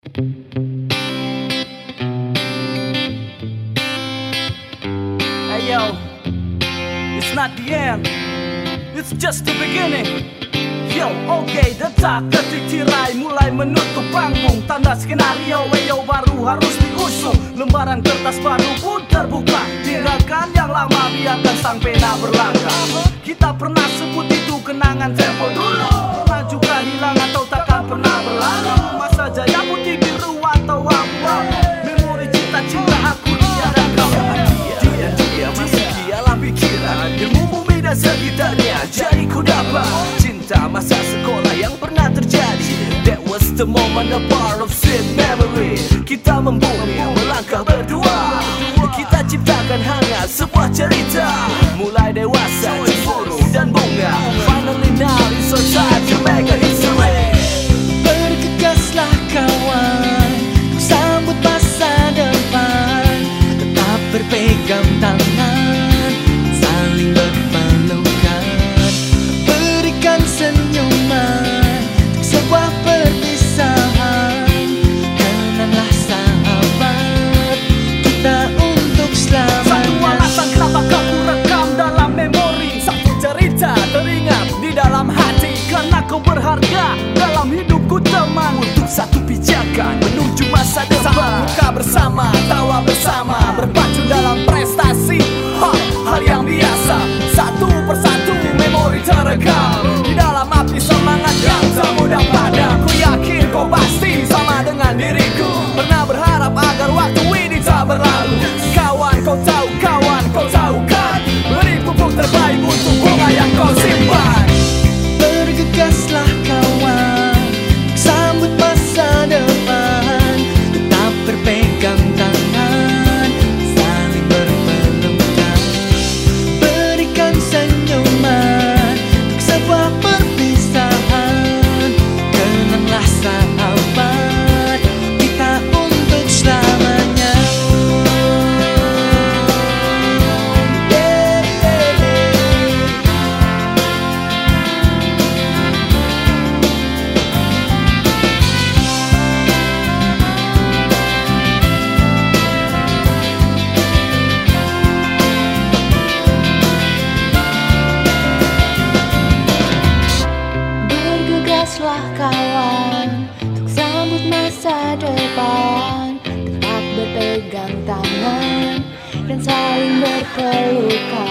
Hey yo, it's not the end, it's just the beginning. Yo, oke, okay, detak detik tirai mulai menutup panggung. Tanda skenario, weyo baru harus diusung. Lembaran kertas baru pun terbuka. Tinggalkan yang lama, biarkan sang pena berlangkah. Kita pernah sebut itu kenangan tempo the moment a part of sweet memory. Kita membumi melangkah berdua. Kita ciptakan hangat sebuah cerita. Mulai dewasa, cemburu dan bunga. Finally now it's our time to make a history. Berkegaslah kawan Sambut masa depan. Tetap berpegang tangan. Bebaslah kawan Untuk sambut masa depan. Tetap berpegang tangan Dan saling berpelukan.